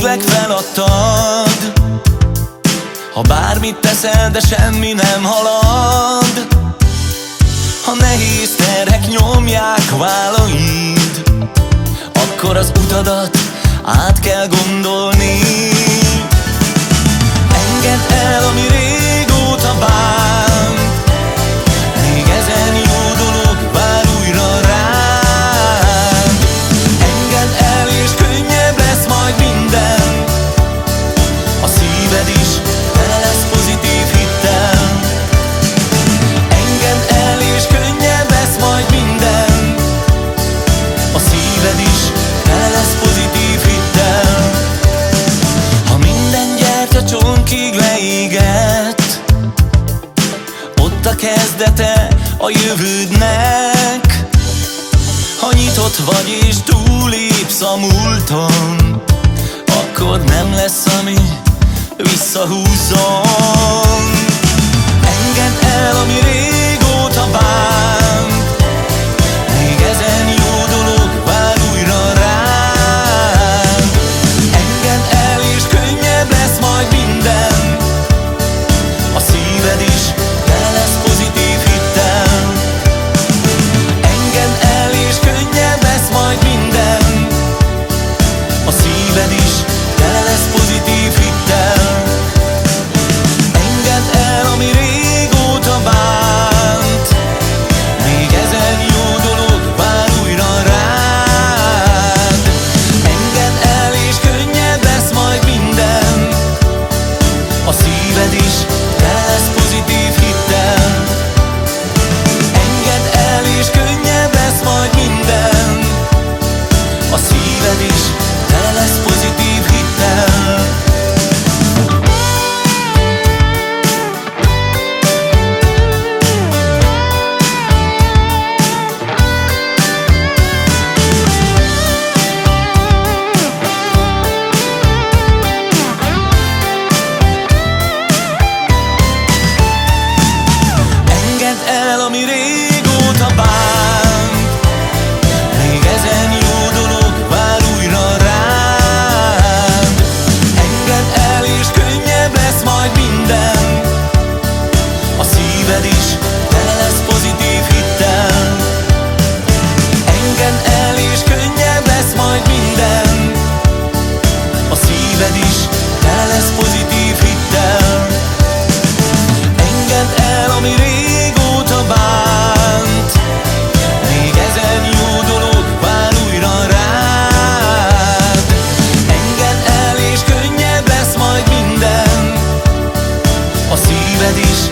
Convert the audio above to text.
elhagytad Ha bármit teszel, de semmi nem halad. Ha nehéz terhek nyomják vállaid Akkor az utadat át kell gondolni. Engedd el, ami régóta bánt tele lesz pozitív hittel. Ha minden gyertya csonkig leégett. Ott a kezdete a jövődnek. Ha nyitott vagy és túlépsz a múlton Akkor nem lesz, ami visszahúzzon nadie